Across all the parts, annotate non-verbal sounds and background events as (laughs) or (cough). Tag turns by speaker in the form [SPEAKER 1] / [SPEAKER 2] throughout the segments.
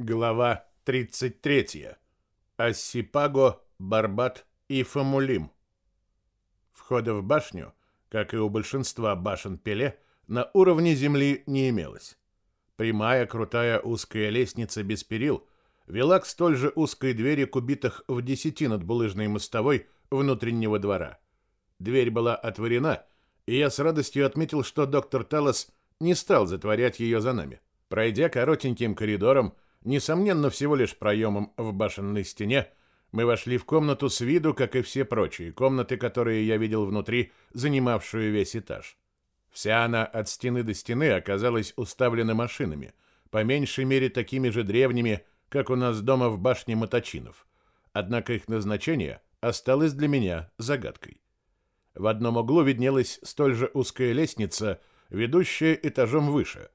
[SPEAKER 1] Глава 33. Ассипаго, Барбат и Фамулим. Входа в башню, как и у большинства башен Пеле, на уровне земли не имелось. Прямая, крутая, узкая лестница без перил вела к столь же узкой двери кубитах в десяти над булыжной мостовой внутреннего двора. Дверь была отворена, и я с радостью отметил, что доктор Талос не стал затворять ее за нами. Пройдя коротеньким коридором, несомненно, всего лишь проемом в башенной стене, мы вошли в комнату с виду, как и все прочие комнаты, которые я видел внутри, занимавшую весь этаж. Вся она от стены до стены оказалась уставлена машинами, по меньшей мере такими же древними, как у нас дома в башне Моточинов. Однако их назначение осталось для меня загадкой. В одном углу виднелась столь же узкая лестница, ведущая этажом выше,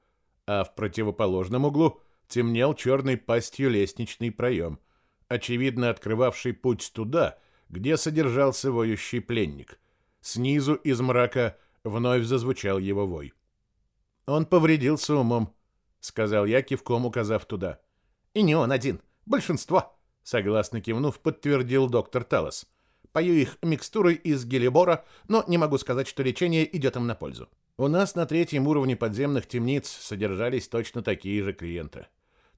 [SPEAKER 1] а в противоположном углу темнел черной пастью лестничный проем, очевидно открывавший путь туда, где содержался воющий пленник. Снизу из мрака вновь зазвучал его вой. «Он повредился умом», — сказал я, кивком указав туда. «И не он один, большинство», — согласно кивнув, подтвердил доктор Талос. «Пою их микстурой из гелибора, но не могу сказать, что лечение идет им на пользу». У нас на третьем уровне подземных темниц содержались точно такие же клиенты.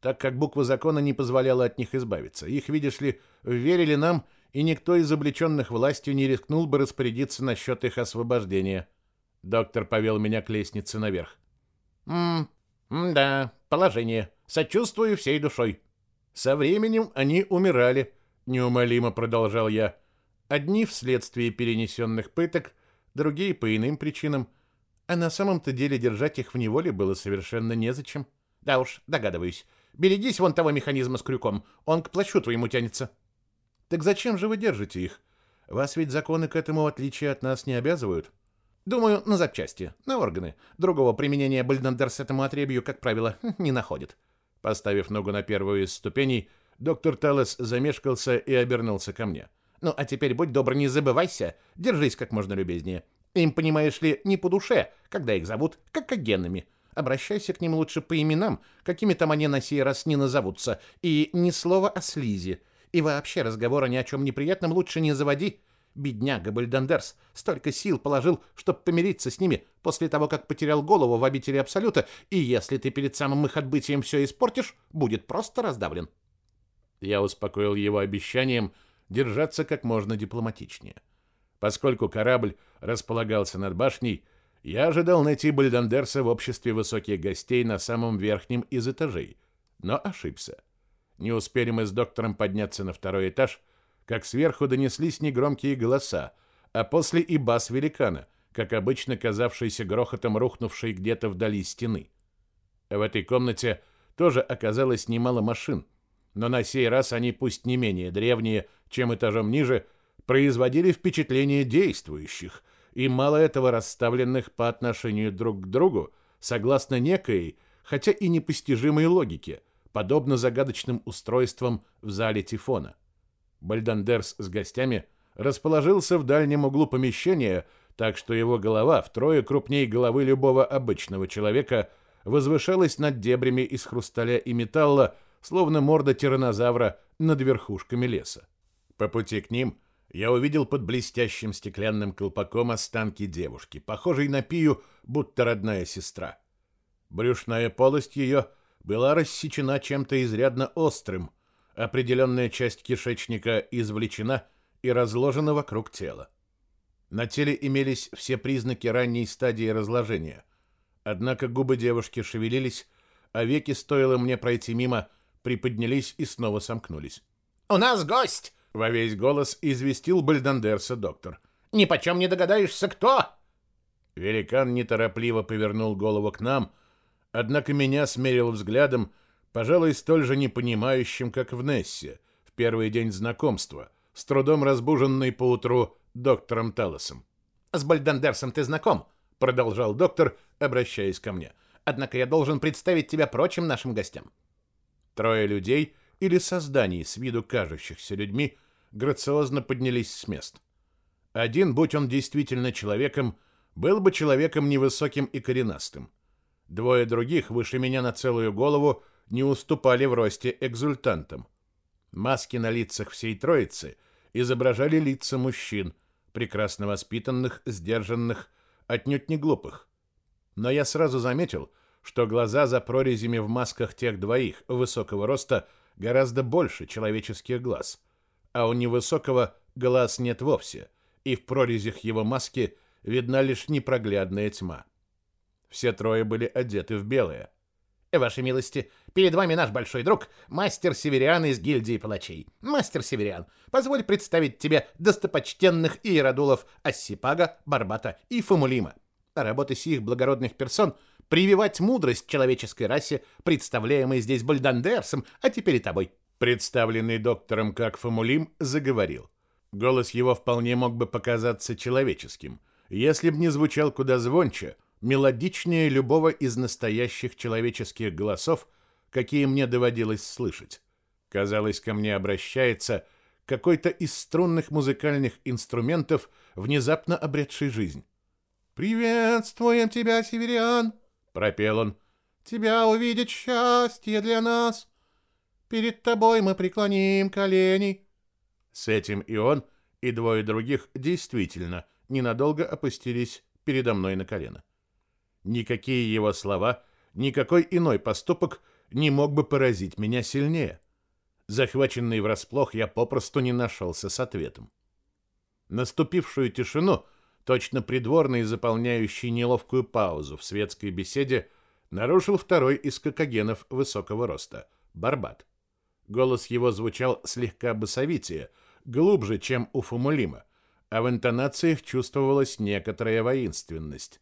[SPEAKER 1] Так как буква закона не позволяла от них избавиться. Их, видишь ли, верили нам, и никто из облеченных властью не рискнул бы распорядиться насчет их освобождения. Доктор повел меня к лестнице наверх. «М да, положение. Сочувствую всей душой». Со временем они умирали, неумолимо продолжал я. Одни вследствие перенесенных пыток, другие по иным причинам – а на самом-то деле держать их в неволе было совершенно незачем. Да уж, догадываюсь. Берегись вон того механизма с крюком, он к плащу твоему тянется. Так зачем же вы держите их? Вас ведь законы к этому, в отличие от нас, не обязывают. Думаю, на запчасти, на органы. Другого применения Бальдандерс этому отребью, как правило, (laughs) не находит. Поставив ногу на первую из ступеней, доктор Талес замешкался и обернулся ко мне. Ну, а теперь будь добр, не забывайся, держись как можно любезнее. Им, понимаешь ли, не по душе, когда их зовут какогенными. Обращайся к ним лучше по именам, какими там они на сей раз не назовутся, и ни слова о слизи. И вообще разговора ни о чем неприятном лучше не заводи. Бедняга Бальдандерс столько сил положил, чтобы помириться с ними после того, как потерял голову в обители Абсолюта, и если ты перед самым их отбытием все испортишь, будет просто раздавлен. Я успокоил его обещанием держаться как можно дипломатичнее. Поскольку корабль располагался над башней, я ожидал найти Бальдандерса в обществе высоких гостей на самом верхнем из этажей, но ошибся. Не успели мы с доктором подняться на второй этаж, как сверху донеслись негромкие голоса, а после и бас великана, как обычно казавшийся грохотом рухнувшей где-то вдали стены. В этой комнате тоже оказалось немало машин, но на сей раз они пусть не менее древние, чем этажом ниже, производили впечатление действующих, и мало этого расставленных по отношению друг к другу, согласно некой, хотя и непостижимой логике, подобно загадочным устройствам в зале Тифона. Бальдандерс с гостями расположился в дальнем углу помещения, так что его голова, втрое крупнее головы любого обычного человека, возвышалась над дебрями из хрусталя и металла, словно морда тираннозавра над верхушками леса. По пути к ним я увидел под блестящим стеклянным колпаком останки девушки, похожей на Пию, будто родная сестра. Брюшная полость ее была рассечена чем-то изрядно острым, определенная часть кишечника извлечена и разложена вокруг тела. На теле имелись все признаки ранней стадии разложения. Однако губы девушки шевелились, а веки, стоило мне пройти мимо, приподнялись и снова сомкнулись.
[SPEAKER 2] «У нас гость!»
[SPEAKER 1] Во весь голос известил Бальдандерса доктор.
[SPEAKER 2] «Ни почем не догадаешься, кто?»
[SPEAKER 1] Великан неторопливо повернул голову к нам, однако меня смерил взглядом, пожалуй, столь же непонимающим, как в Нессе, в первый день знакомства, с трудом разбуженный поутру доктором Талосом.
[SPEAKER 2] «С Бальдандерсом ты знаком?» — продолжал доктор, обращаясь ко мне. «Однако я должен представить тебя прочим нашим гостям».
[SPEAKER 1] Трое людей или созданий, с виду кажущихся людьми, грациозно поднялись с мест. Один, будь он действительно человеком, был бы человеком невысоким и коренастым. Двое других, выше меня на целую голову, не уступали в росте экзультантам. Маски на лицах всей троицы изображали лица мужчин, прекрасно воспитанных, сдержанных, отнюдь не глупых. Но я сразу заметил, что глаза за прорезями в масках тех двоих высокого роста гораздо больше человеческих глаз, а у невысокого глаз нет вовсе, и в прорезях его маски видна лишь непроглядная тьма. Все трое были одеты в белое.
[SPEAKER 2] Вашей милости, перед вами наш большой друг, мастер Севериан из гильдии палачей. Мастер Севериан, позволь представить тебе достопочтенных иеродулов Ассипага, Барбата и Фомулима. Работа сих благородных персон — прививать мудрость человеческой расе, представляемой здесь Бальдандерсом, а теперь и тобой.
[SPEAKER 1] Представленный доктором как Фомулим заговорил. Голос его вполне мог бы показаться человеческим, если б не звучал куда звонче — мелодичнее любого из настоящих человеческих голосов, какие мне доводилось слышать. Казалось, ко мне обращается какой-то из струнных музыкальных инструментов, внезапно обретший жизнь.
[SPEAKER 3] «Приветствуем тебя, северян!» — пропел он. «Тебя увидеть счастье для нас! Перед тобой мы преклоним колени!»
[SPEAKER 1] С этим и он, и двое других действительно ненадолго опустились передо мной на колено. Никакие его слова, никакой иной поступок не мог бы поразить меня сильнее. Захваченный врасплох, я попросту не нашелся с ответом. Наступившую тишину, точно придворный, заполняющий неловкую паузу в светской беседе, нарушил второй из кокогенов высокого роста — Барбат. Голос его звучал слегка басовитее, глубже, чем у Фумулима, а в интонациях чувствовалась некоторая воинственность.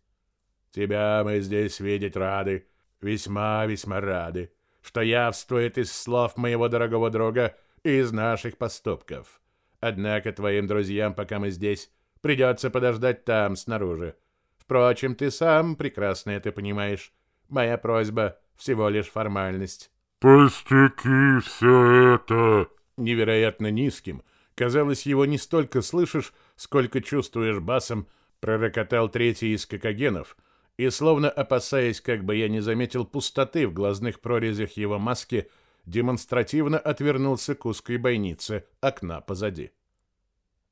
[SPEAKER 1] Тебя мы здесь видеть рады, весьма-весьма рады, что явствует из слов моего дорогого друга и из наших поступков. Однако твоим друзьям, пока мы здесь, придется подождать там, снаружи. Впрочем, ты сам прекрасно это понимаешь. Моя просьба всего лишь формальность.
[SPEAKER 4] «Пустяки все это!»
[SPEAKER 1] Невероятно низким. Казалось, его не столько слышишь, сколько чувствуешь басом, пророкотал третий из кокогенов, и, словно опасаясь, как бы я не заметил пустоты в глазных прорезях его маски, демонстративно отвернулся к узкой бойнице окна позади.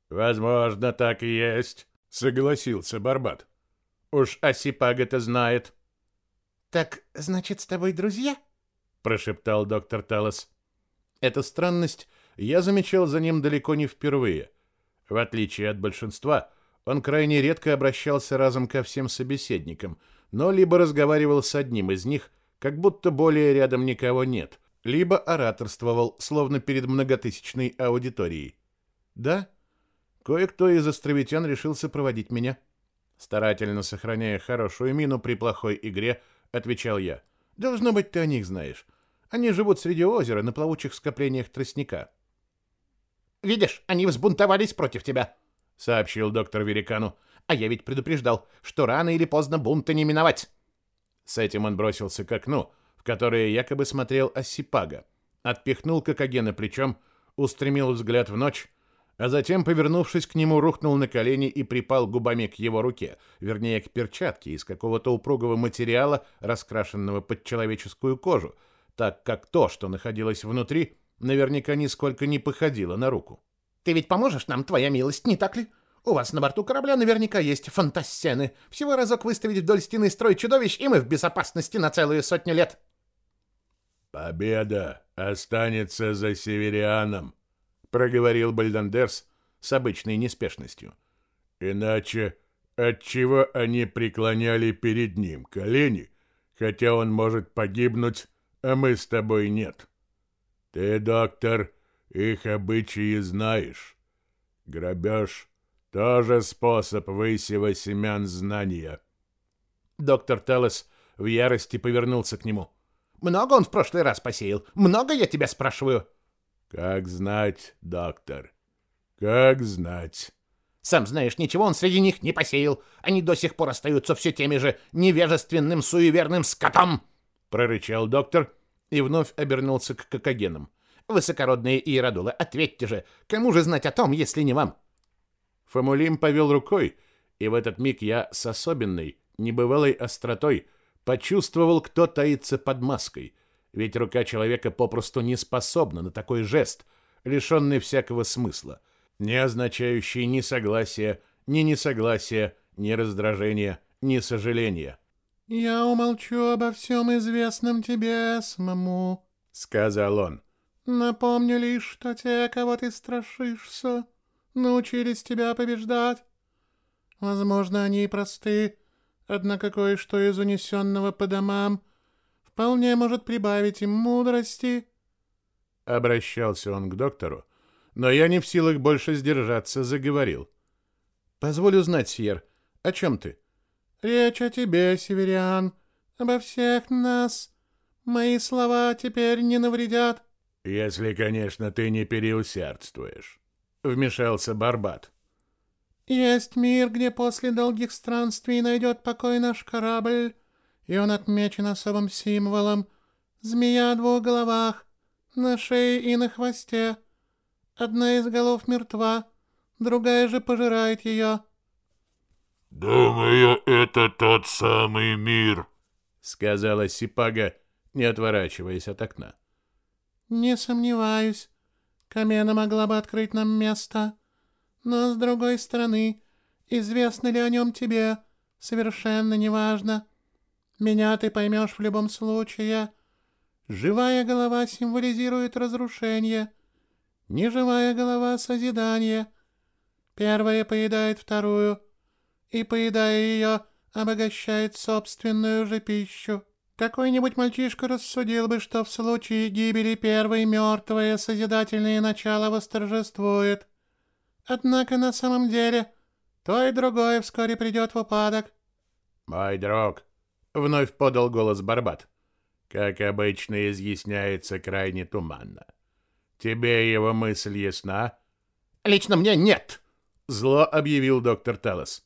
[SPEAKER 1] «Возможно, так и есть», — согласился Барбат. «Уж Осипаг-то знает».
[SPEAKER 3] «Так, значит, с тобой друзья?»
[SPEAKER 1] — прошептал доктор Талос. Эту странность я замечал за ним далеко не впервые. В отличие от большинства — он крайне редко обращался разом ко всем собеседникам, но либо разговаривал с одним из них, как будто более рядом никого нет, либо ораторствовал, словно перед многотысячной аудиторией. Да, кое-кто из островитян решился проводить меня. Старательно сохраняя хорошую мину при плохой игре, отвечал я. Должно быть, ты о них знаешь. Они живут среди озера на плавучих скоплениях тростника.
[SPEAKER 2] Видишь, они взбунтовались против тебя, —
[SPEAKER 1] сообщил доктор Верикану.
[SPEAKER 2] «А я ведь предупреждал, что рано или поздно бунта не миновать».
[SPEAKER 1] С этим он бросился к окну, в которое якобы смотрел Осипага, отпихнул Кокогена плечом, устремил взгляд в ночь, а затем, повернувшись к нему, рухнул на колени и припал губами к его руке, вернее, к перчатке из какого-то упругого материала, раскрашенного под человеческую кожу, так как то, что находилось внутри, наверняка нисколько не походило на руку.
[SPEAKER 2] Ты ведь поможешь нам, твоя милость, не так ли? У вас на борту корабля наверняка есть фантасцены. Всего разок выставить вдоль стены строй чудовищ, и мы в безопасности на целую сотню лет.
[SPEAKER 4] Победа останется за северианом,
[SPEAKER 1] проговорил Бальдандерс с обычной неспешностью.
[SPEAKER 4] Иначе отчего они преклоняли перед ним колени, хотя он может погибнуть, а мы с тобой нет? Ты, доктор, их обычаи знаешь. Грабеж — тоже способ высева семян знания.
[SPEAKER 2] Доктор Телес в ярости повернулся к нему. «Много он в прошлый раз посеял? Много, я тебя спрашиваю?»
[SPEAKER 4] «Как знать, доктор, как знать».
[SPEAKER 2] «Сам знаешь, ничего он среди них не посеял. Они до сих пор остаются все теми же невежественным, суеверным скотом!»
[SPEAKER 1] прорычал доктор и вновь обернулся к кокогенам.
[SPEAKER 2] Высокородные иеродулы, ответьте же, кому же знать о том, если не вам?
[SPEAKER 1] Фомулим повел рукой, и в этот миг я с особенной, небывалой остротой почувствовал, кто таится под маской, Ведь рука человека попросту не способна на такой жест, лишенный всякого смысла, не означающий ни согласия, ни несогласия, ни раздражения, ни сожаления.
[SPEAKER 3] «Я умолчу обо всем известном тебе самому», — сказал он. «Напомню лишь, что те, кого ты страшишься, научились тебя побеждать. Возможно, они и просты, однако кое-что из унесенного по домам вполне может прибавить им мудрости».
[SPEAKER 1] Обращался он к доктору, но я не в силах больше сдержаться, заговорил. «Позволю знать, Сьер, о чем ты?»
[SPEAKER 3] «Речь о тебе, Северян, обо всех нас. Мои слова теперь не навредят».
[SPEAKER 4] «Если, конечно, ты не переусердствуешь», — вмешался Барбат.
[SPEAKER 3] «Есть мир, где после долгих странствий найдет покой наш корабль, и он отмечен особым символом — змея о двух головах, на шее и на хвосте. Одна из голов мертва, другая же пожирает ее».
[SPEAKER 4] «Думаю, это тот самый мир», —
[SPEAKER 1] сказала Сипага, не отворачиваясь от окна.
[SPEAKER 3] «Не сомневаюсь. Камена могла бы открыть нам место. Но, с другой стороны, известно ли о нем тебе, совершенно неважно. Меня ты поймешь в любом случае. Живая голова символизирует разрушение, неживая голова — созидание. Первая поедает вторую, и, поедая ее, обогащает собственную же пищу. Какой-нибудь мальчишка рассудил бы, что в случае гибели первой мертвое созидательное начало восторжествует. Однако на самом деле то и другое вскоре придет в упадок.
[SPEAKER 1] «Мой друг», — вновь подал голос Барбат, — «как обычно изъясняется крайне туманно. Тебе его мысль ясна?»
[SPEAKER 2] «Лично мне нет», —
[SPEAKER 1] зло объявил доктор Талос.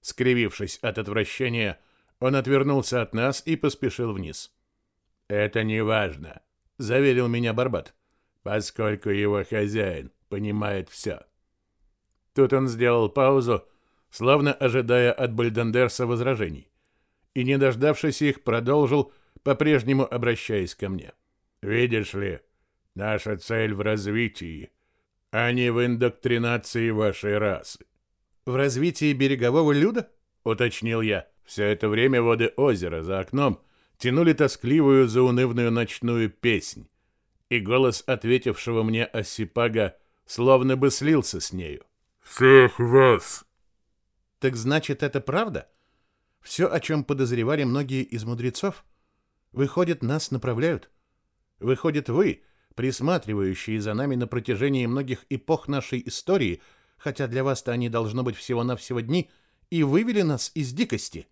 [SPEAKER 1] Скривившись от отвращения, он отвернулся от нас и поспешил вниз. «Это не важно», — заверил меня Барбат, «поскольку его хозяин понимает все». Тут он сделал паузу, словно ожидая от Бальдандерса возражений, и, не дождавшись их, продолжил, по-прежнему обращаясь ко мне. «Видишь ли, наша цель в развитии, а не в индоктринации вашей расы».
[SPEAKER 2] «В развитии берегового люда?»
[SPEAKER 1] — уточнил я. Все это время воды озера за окном тянули тоскливую заунывную ночную песнь, и голос ответившего мне Осипага словно бы слился с нею.
[SPEAKER 4] «Всех вас!»
[SPEAKER 2] «Так значит, это правда? Все, о чем подозревали многие из мудрецов? Выходит, нас направляют? Выходит, вы, присматривающие за нами на протяжении многих эпох нашей истории, хотя для вас-то они должно быть всего-навсего дни, и вывели нас из дикости?»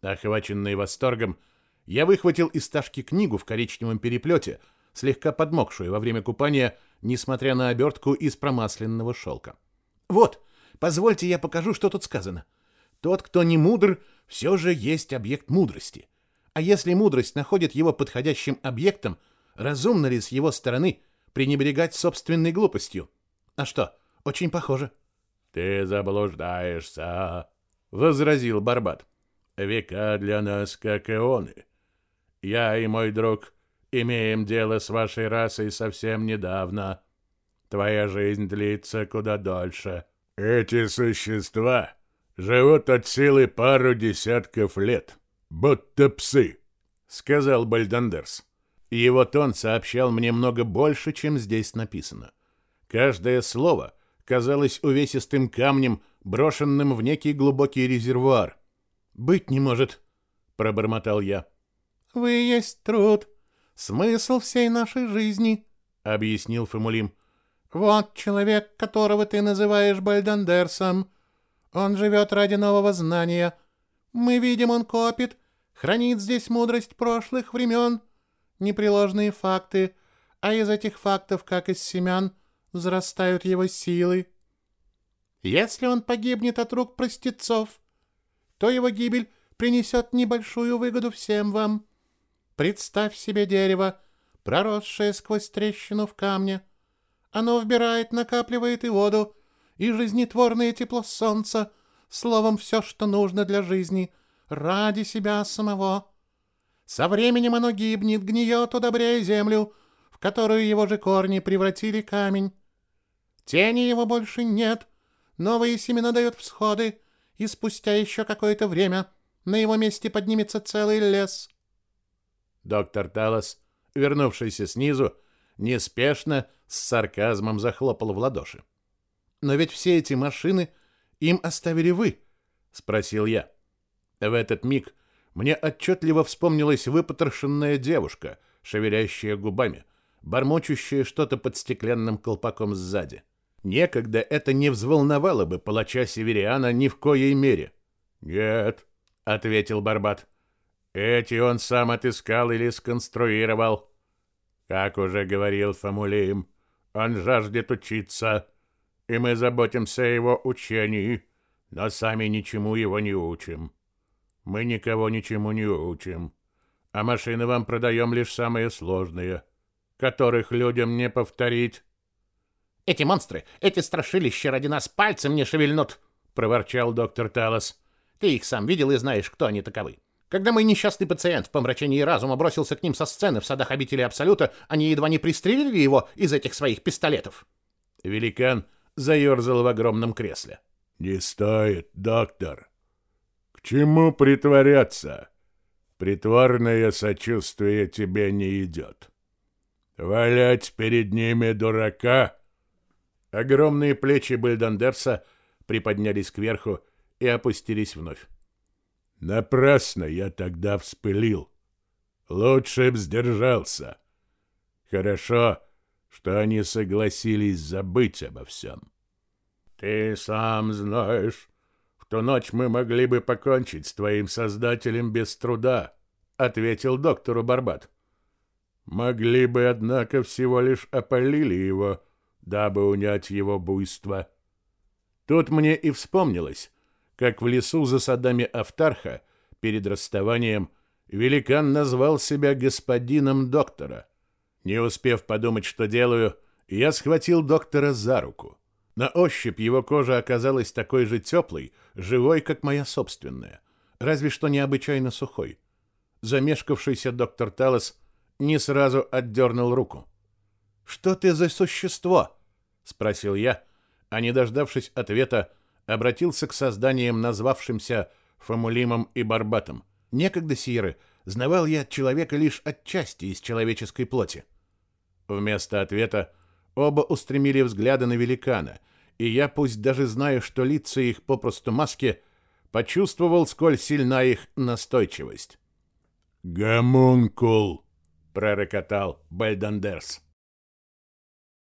[SPEAKER 1] Охваченный восторгом, я выхватил из ташки книгу в коричневом переплете, слегка подмокшую во время купания, несмотря на обертку из промасленного шелка.
[SPEAKER 2] «Вот, позвольте я покажу, что тут сказано. Тот, кто не мудр, все же есть объект мудрости. А если мудрость находит его подходящим объектом, разумно ли с его стороны пренебрегать собственной глупостью? А что, очень похоже».
[SPEAKER 1] «Ты заблуждаешься», — возразил Барбат. Века для нас как ионы. Я и мой друг имеем дело с вашей расой совсем недавно. Твоя жизнь длится куда дольше.
[SPEAKER 4] Эти существа живут от силы пару десятков лет, будто псы, — сказал Бальдандерс.
[SPEAKER 1] Его тон сообщал мне много больше, чем здесь написано. Каждое слово казалось увесистым камнем, брошенным в некий глубокий резервуар — «Быть не может», — пробормотал я.
[SPEAKER 3] «Вы есть труд, смысл всей нашей жизни», — объяснил Фамулим. «Вот человек, которого ты называешь Бальдандерсом. Он живет ради нового знания. Мы видим, он копит, хранит здесь мудрость прошлых времен, непреложные факты, а из этих фактов, как из семян, взрастают его силы. Если он погибнет от рук простецов, то его гибель принесет небольшую выгоду всем вам. Представь себе дерево, проросшее сквозь трещину в камне. Оно вбирает, накапливает и воду, и жизнетворное тепло солнца, словом, все, что нужно для жизни, ради себя самого. Со временем оно гибнет, гниет, удобряя землю, в которую его же корни превратили камень. Тени его больше нет, новые семена дают всходы, и спустя еще какое-то время на его месте поднимется целый лес.
[SPEAKER 1] Доктор Талос, вернувшийся снизу, неспешно с сарказмом захлопал в ладоши. «Но ведь все эти машины им оставили вы», — спросил я. В этот миг мне отчетливо вспомнилась выпотрошенная девушка, шевелящая губами, бормочущая что-то под стеклянным колпаком сзади. Некогда это не взволновало бы палача Севериана ни в коей мере. «Нет», — ответил Барбат, — «эти он сам отыскал или сконструировал. Как уже говорил Фамулеем, он жаждет учиться, и мы заботимся о его учении, но сами ничему его не учим. Мы никого ничему не учим, а машины вам продаем лишь самые сложные, которых людям не повторить.
[SPEAKER 2] «Эти монстры, эти страшилища ради нас пальцем не шевельнут!» — проворчал доктор Талос. «Ты их сам видел и знаешь, кто они таковы. Когда мой несчастный пациент в помрачении разума бросился к ним со сцены в садах обители Абсолюта, они едва не пристрелили его из этих своих пистолетов.
[SPEAKER 1] Великан заерзал в огромном кресле.
[SPEAKER 4] «Не стоит, доктор. К чему притворяться? Притворное сочувствие тебе не идет. Валять перед ними дурака...»
[SPEAKER 1] Огромные плечи Бальдандерса приподнялись кверху и опустились вновь.
[SPEAKER 4] Напрасно я тогда вспылил. Лучше б сдержался. Хорошо, что они согласились забыть обо всем.
[SPEAKER 1] Ты сам знаешь, в ту ночь мы могли бы покончить с твоим создателем без труда, ответил доктору Барбат. Могли бы, однако, всего лишь опалили его, дабы унять его буйство. Тут мне и вспомнилось, как в лесу за садами Автарха перед расставанием великан назвал себя господином доктора. Не успев подумать, что делаю, я схватил доктора за руку. На ощупь его кожа оказалась такой же теплой, живой, как моя собственная, разве что необычайно сухой. Замешкавшийся доктор Талос не сразу отдернул руку. «Что ты за существо?» — спросил я, а, не дождавшись ответа, обратился к созданиям, назвавшимся Фамулимом и Барбатом. Некогда, Сиры, знавал я человека лишь отчасти из человеческой плоти. Вместо ответа оба устремили взгляды на великана, и я, пусть даже знаю, что лица их попросту маски, почувствовал, сколь сильна их настойчивость.
[SPEAKER 4] «Гомункул!»
[SPEAKER 1] — пророкотал Бальдандерс.